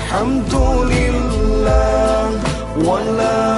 والحمد لله ولا